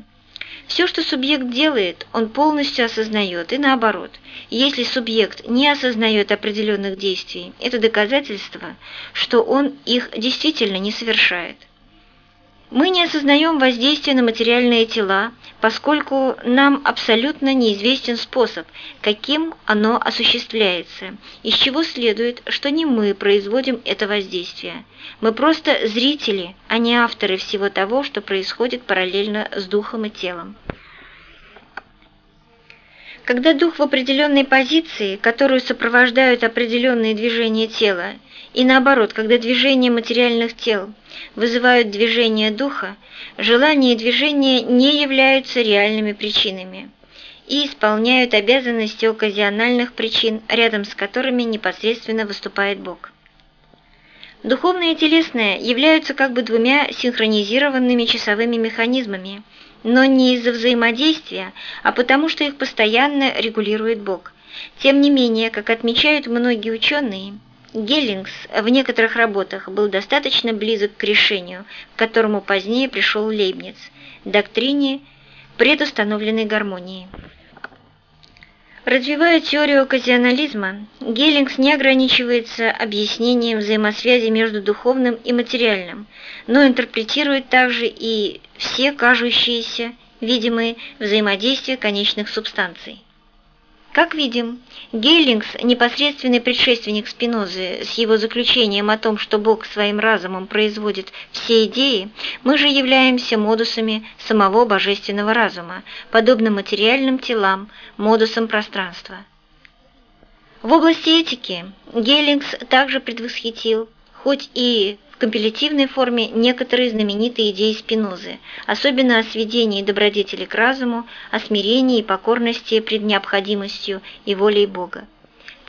Все, что субъект делает, он полностью осознает, и наоборот. Если субъект не осознает определенных действий, это доказательство, что он их действительно не совершает. Мы не осознаем воздействие на материальные тела, поскольку нам абсолютно неизвестен способ, каким оно осуществляется, из чего следует, что не мы производим это воздействие. Мы просто зрители, а не авторы всего того, что происходит параллельно с духом и телом. Когда дух в определенной позиции, которую сопровождают определенные движения тела, и наоборот, когда движения материальных тел вызывают движение духа, желание и движение не являются реальными причинами и исполняют обязанности оказиональных причин, рядом с которыми непосредственно выступает Бог. Духовное и телесное являются как бы двумя синхронизированными часовыми механизмами, но не из-за взаимодействия, а потому что их постоянно регулирует Бог. Тем не менее, как отмечают многие ученые, Геллингс в некоторых работах был достаточно близок к решению, к которому позднее пришел Лейбниц – доктрине предустановленной гармонии. Развивая теорию оказионализма, Геллингс не ограничивается объяснением взаимосвязи между духовным и материальным, но интерпретирует также и все кажущиеся, видимые взаимодействия конечных субстанций. Как видим, Гейлингс, непосредственный предшественник Спинозы, с его заключением о том, что Бог своим разумом производит все идеи, мы же являемся модусами самого божественного разума, подобно материальным телам, модусам пространства. В области этики Гейлингс также предвосхитил, хоть и в компилятивной форме некоторые знаменитые идеи Спинозы, особенно о сведении добродетели к разуму, о смирении и покорности пред необходимостью и волей Бога.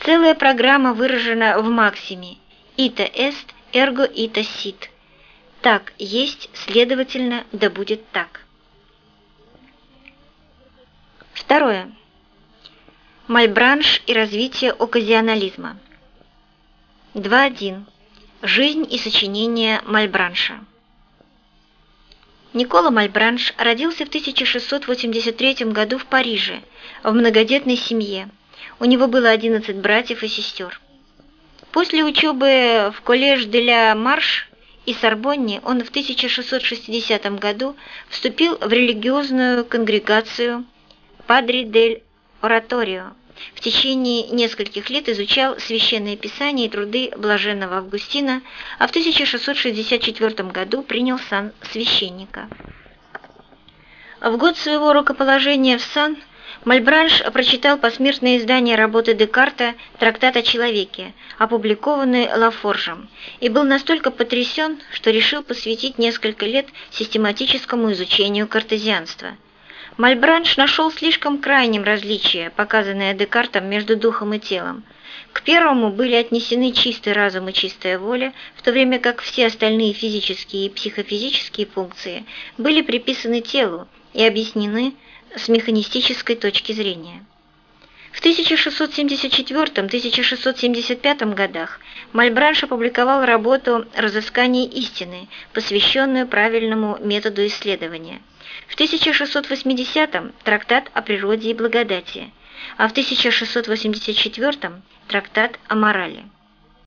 Целая программа выражена в максиме «Ita est, ergo ita sit» – «Так есть, следовательно, да будет так». Второе. Мальбранш и развитие оказионализма. 2.1. Жизнь и сочинение Мальбранша. Никола Мальбранш родился в 1683 году в Париже, в многодетной семье. У него было 11 братьев и сестер. После учебы в коллеж де ля Марш и Сорбонне он в 1660 году вступил в религиозную конгрегацию Падри дель Ораторио, в течение нескольких лет изучал священные писания и труды блаженного Августина, а в 1664 году принял сан священника. В год своего рукоположения в сан Мальбранш прочитал посмертное издание работы Декарта «Трактат о человеке», опубликованный Лафоржем, и был настолько потрясен, что решил посвятить несколько лет систематическому изучению картезианства – Мальбранш нашел слишком крайним различие, показанное Декартом между духом и телом. К первому были отнесены чистый разум и чистая воля, в то время как все остальные физические и психофизические функции были приписаны телу и объяснены с механистической точки зрения. В 1674-1675 годах Мальбранш опубликовал работу «Разыскание истины», посвященную правильному методу исследования – в 1680-м трактат о природе и благодати, а в 1684-м трактат о морали.